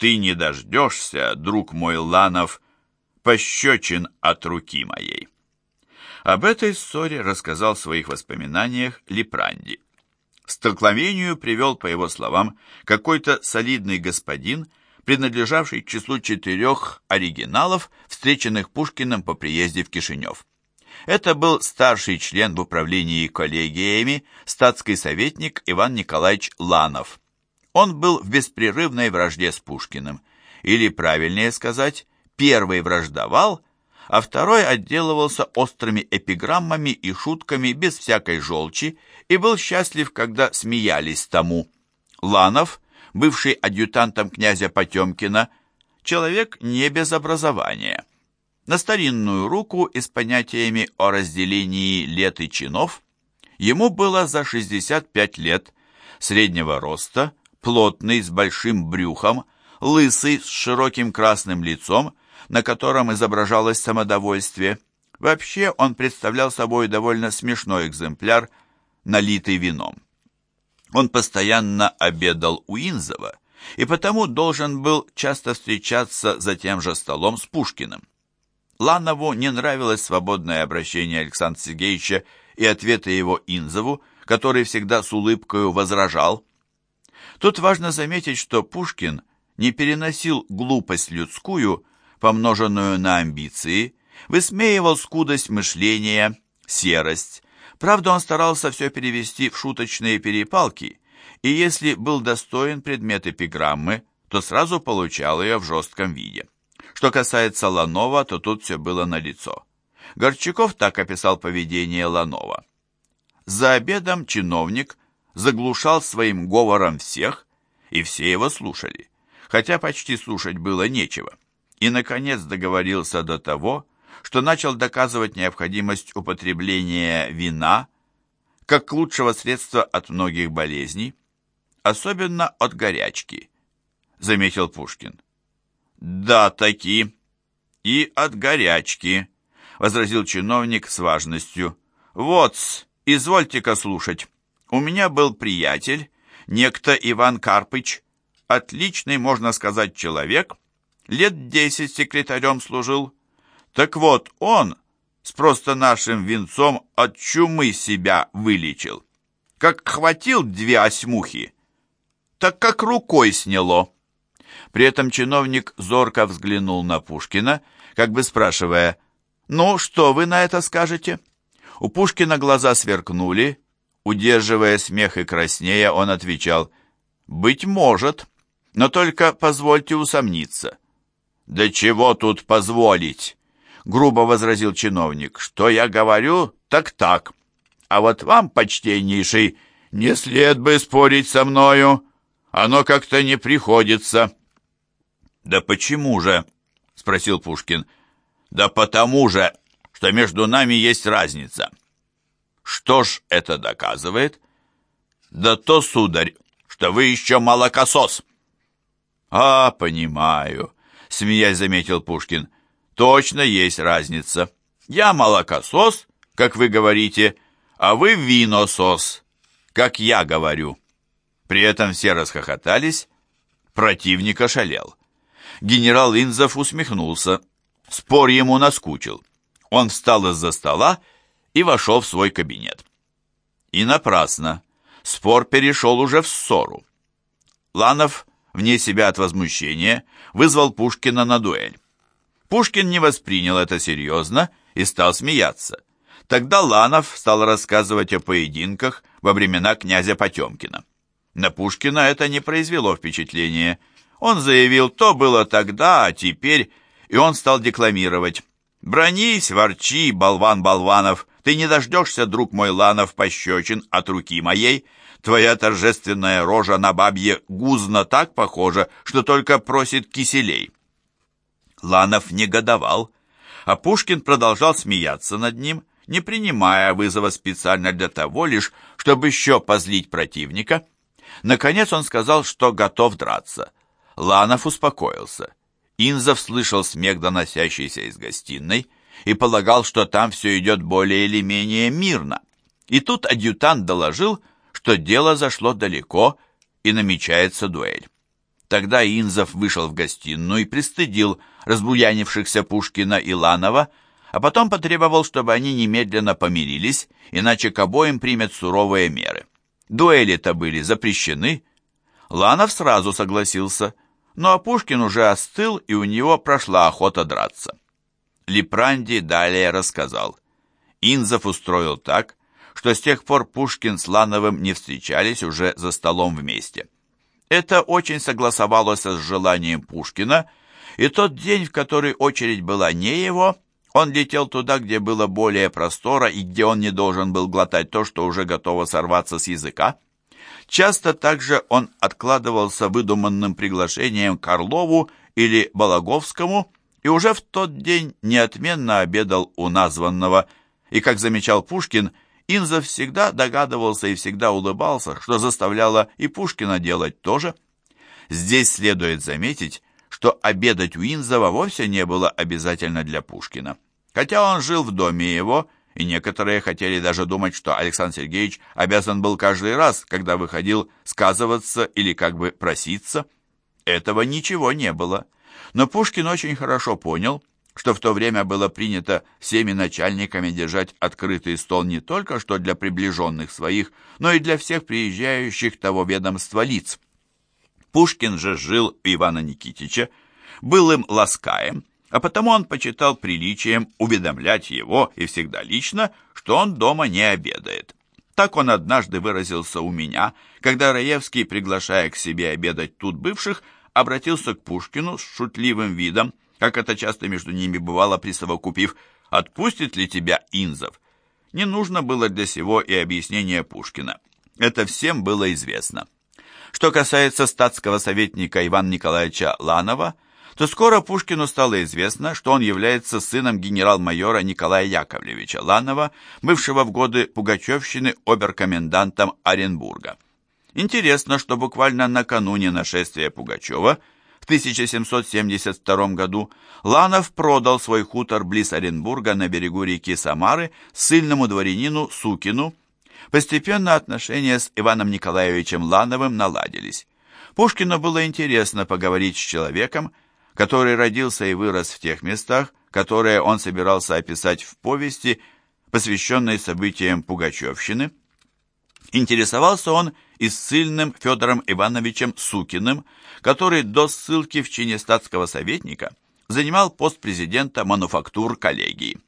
ты не дождешься, друг мой Ланов, пощечин от руки моей. Об этой ссоре рассказал в своих воспоминаниях Липранди. Столкновению привел, по его словам, какой-то солидный господин, принадлежавший к числу четырех оригиналов, встреченных Пушкиным по приезде в Кишинев. Это был старший член в управлении коллегиями, статский советник Иван Николаевич Ланов. Он был в беспрерывной вражде с Пушкиным, или, правильнее сказать, первый враждовал, а второй отделывался острыми эпиграммами и шутками без всякой желчи и был счастлив, когда смеялись тому. Ланов, бывший адъютантом князя Потемкина, человек не без образования. На старинную руку и с понятиями о разделении лет и чинов ему было за 65 лет, среднего роста, плотный, с большим брюхом, лысый, с широким красным лицом, на котором изображалось самодовольствие. Вообще он представлял собой довольно смешной экземпляр, налитый вином. Он постоянно обедал у Инзова и потому должен был часто встречаться за тем же столом с Пушкиным. Ланову не нравилось свободное обращение Александра Сергеевича и ответы его Инзову, который всегда с улыбкой возражал. Тут важно заметить, что Пушкин не переносил глупость людскую, помноженную на амбиции, высмеивал скудость мышления, серость. Правда, он старался все перевести в шуточные перепалки, и если был достоин предмет эпиграммы, то сразу получал ее в жестком виде. Что касается Ланова, то тут все было налицо. Горчаков так описал поведение Ланова. За обедом чиновник заглушал своим говором всех, и все его слушали, хотя почти слушать было нечего и, наконец, договорился до того, что начал доказывать необходимость употребления вина как лучшего средства от многих болезней, особенно от горячки, заметил Пушкин. Да, таки. И от горячки, возразил чиновник с важностью. Вот, извольте-ка слушать. У меня был приятель, некто Иван Карпыч, отличный, можно сказать, человек, лет десять секретарем служил. Так вот, он с просто нашим венцом от чумы себя вылечил. Как хватил две осьмухи, так как рукой сняло. При этом чиновник зорко взглянул на Пушкина, как бы спрашивая, «Ну, что вы на это скажете?» У Пушкина глаза сверкнули, удерживая смех и краснея, он отвечал, «Быть может, но только позвольте усомниться». «Да чего тут позволить?» — грубо возразил чиновник. «Что я говорю, так так. А вот вам, почтеннейший, не след бы спорить со мною. Оно как-то не приходится». «Да почему же?» — спросил Пушкин. «Да потому же, что между нами есть разница». «Что ж это доказывает?» «Да то, сударь, что вы еще молокосос». «А, понимаю», смеясь заметил Пушкин. Точно есть разница. Я молокосос, как вы говорите, а вы виносос, как я говорю. При этом все расхохотались, противник ошалел. Генерал Инзов усмехнулся. Спор ему наскучил. Он встал из-за стола и вошел в свой кабинет. И напрасно. Спор перешел уже в ссору. Ланов вне себя от возмущения, вызвал Пушкина на дуэль. Пушкин не воспринял это серьезно и стал смеяться. Тогда Ланов стал рассказывать о поединках во времена князя Потемкина. На Пушкина это не произвело впечатления. Он заявил, то было тогда, а теперь, и он стал декламировать. «Бронись, ворчи, болван болванов, ты не дождешься, друг мой Ланов, пощечин от руки моей, Твоя торжественная рожа на бабье гузно так похожа, что только просит киселей». Ланов негодовал, а Пушкин продолжал смеяться над ним, не принимая вызова специально для того лишь, чтобы еще позлить противника. Наконец он сказал, что готов драться. Ланов успокоился. Инзов слышал смех, доносящийся из гостиной, и полагал, что там все идет более или менее мирно. И тут адъютант доложил, что дело зашло далеко и намечается дуэль. Тогда Инзов вышел в гостиную и пристыдил разбуянившихся Пушкина и Ланова, а потом потребовал, чтобы они немедленно помирились, иначе к обоим примет суровые меры. Дуэли-то были запрещены. Ланов сразу согласился, но Пушкин уже остыл, и у него прошла охота драться. Липранди далее рассказал. Инзов устроил так, что с тех пор Пушкин с Лановым не встречались уже за столом вместе. Это очень согласовалось с желанием Пушкина, и тот день, в который очередь была не его, он летел туда, где было более простора и где он не должен был глотать то, что уже готово сорваться с языка. Часто также он откладывался выдуманным приглашением Карлову или Балаговскому и уже в тот день неотменно обедал у названного, и, как замечал Пушкин, Инзов всегда догадывался и всегда улыбался, что заставляло и Пушкина делать то же. Здесь следует заметить, что обедать у Инзова вовсе не было обязательно для Пушкина. Хотя он жил в доме его, и некоторые хотели даже думать, что Александр Сергеевич обязан был каждый раз, когда выходил сказываться или как бы проситься. Этого ничего не было. Но Пушкин очень хорошо понял, что в то время было принято всеми начальниками держать открытый стол не только что для приближенных своих, но и для всех приезжающих того ведомства лиц. Пушкин же жил у Ивана Никитича, был им ласкаем, а потому он почитал приличием уведомлять его и всегда лично, что он дома не обедает. Так он однажды выразился у меня, когда Раевский, приглашая к себе обедать тут бывших, обратился к Пушкину с шутливым видом, как это часто между ними бывало, присовокупив «Отпустит ли тебя Инзов?» Не нужно было для сего и объяснения Пушкина. Это всем было известно. Что касается статского советника Ивана Николаевича Ланова, то скоро Пушкину стало известно, что он является сыном генерал-майора Николая Яковлевича Ланова, бывшего в годы Пугачевщины оберкомендантом Оренбурга. Интересно, что буквально накануне нашествия Пугачева – в 1772 году Ланов продал свой хутор близ Оренбурга на берегу реки Самары сильному дворянину Сукину. Постепенно отношения с Иваном Николаевичем Лановым наладились. Пушкину было интересно поговорить с человеком, который родился и вырос в тех местах, которые он собирался описать в повести, посвященной событиям Пугачевщины. Интересовался он и ссыльным Федором Ивановичем Сукиным, который до ссылки в чине статского советника занимал пост президента мануфактур коллегии.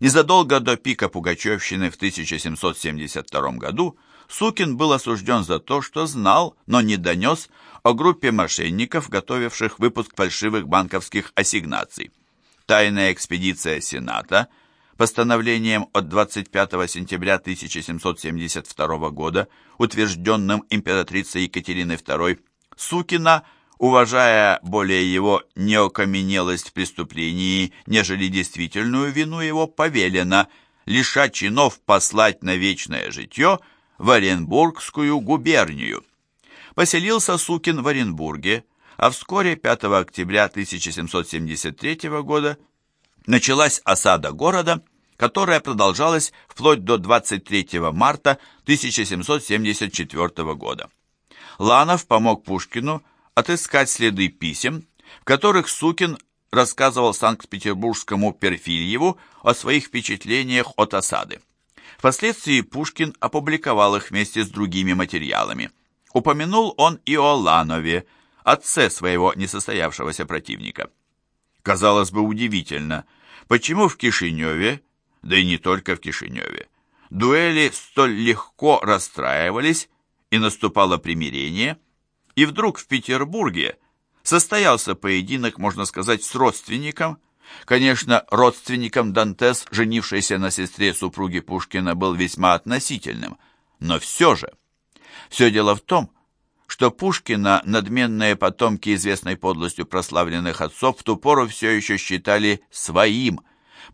Незадолго до пика Пугачевщины в 1772 году Сукин был осужден за то, что знал, но не донес о группе мошенников, готовивших выпуск фальшивых банковских ассигнаций. Тайная экспедиция Сената – постановлением от 25 сентября 1772 года, утвержденным императрицей Екатериной II, Сукина, уважая более его неокаменелость в преступлении, нежели действительную вину его, повелено лишать чинов послать на вечное житье в Оренбургскую губернию. Поселился Сукин в Оренбурге, а вскоре 5 октября 1773 года началась осада города, которая продолжалась вплоть до 23 марта 1774 года. Ланов помог Пушкину отыскать следы писем, в которых Сукин рассказывал Санкт-Петербургскому Перфильеву о своих впечатлениях от осады. Впоследствии Пушкин опубликовал их вместе с другими материалами. Упомянул он и о Ланове, отце своего несостоявшегося противника. Казалось бы, удивительно, почему в Кишиневе да и не только в Кишиневе. Дуэли столь легко расстраивались, и наступало примирение, и вдруг в Петербурге состоялся поединок, можно сказать, с родственником. Конечно, родственником Дантес, женившийся на сестре супруги Пушкина, был весьма относительным, но все же. Все дело в том, что Пушкина надменные потомки известной подлостью прославленных отцов в ту пору все еще считали своим,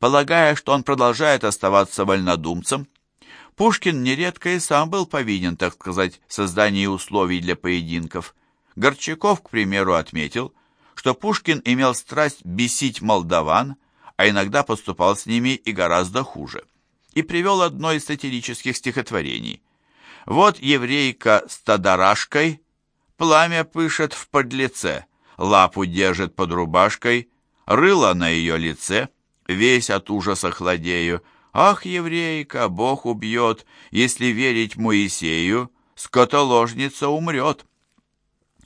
полагая, что он продолжает оставаться вольнодумцем. Пушкин нередко и сам был повинен, так сказать, в создании условий для поединков. Горчаков, к примеру, отметил, что Пушкин имел страсть бесить молдаван, а иногда поступал с ними и гораздо хуже. И привел одно из сатирических стихотворений. «Вот еврейка с тадарашкой пламя пышет в подлеце, лапу держит под рубашкой, рыло на ее лице, весь от ужаса хладею. Ах, еврейка, Бог убьет, если верить Моисею, скотоложница умрет.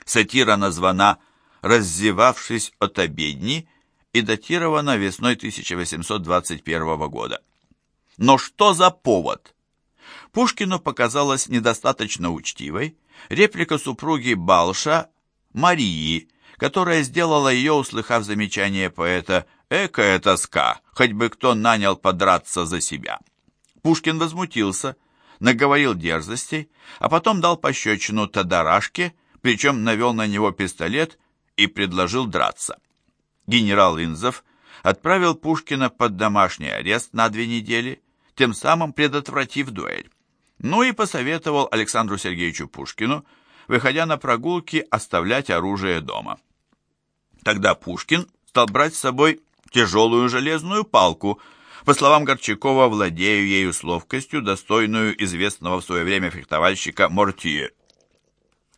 Сатира названа «Раззевавшись от обедни» и датирована весной 1821 года. Но что за повод? Пушкину показалась недостаточно учтивой реплика супруги Балша Марии, которая сделала ее, услыхав замечание поэта «Экая тоска, хоть бы кто нанял подраться за себя». Пушкин возмутился, наговорил дерзостей, а потом дал пощечину Тадарашке, причем навел на него пистолет и предложил драться. Генерал Инзов отправил Пушкина под домашний арест на две недели, тем самым предотвратив дуэль. Ну и посоветовал Александру Сергеевичу Пушкину, выходя на прогулки, оставлять оружие дома. Тогда Пушкин стал брать с собой тяжелую железную палку. По словам Горчакова, владею ею с ловкостью, достойную известного в свое время фехтовальщика Мортье.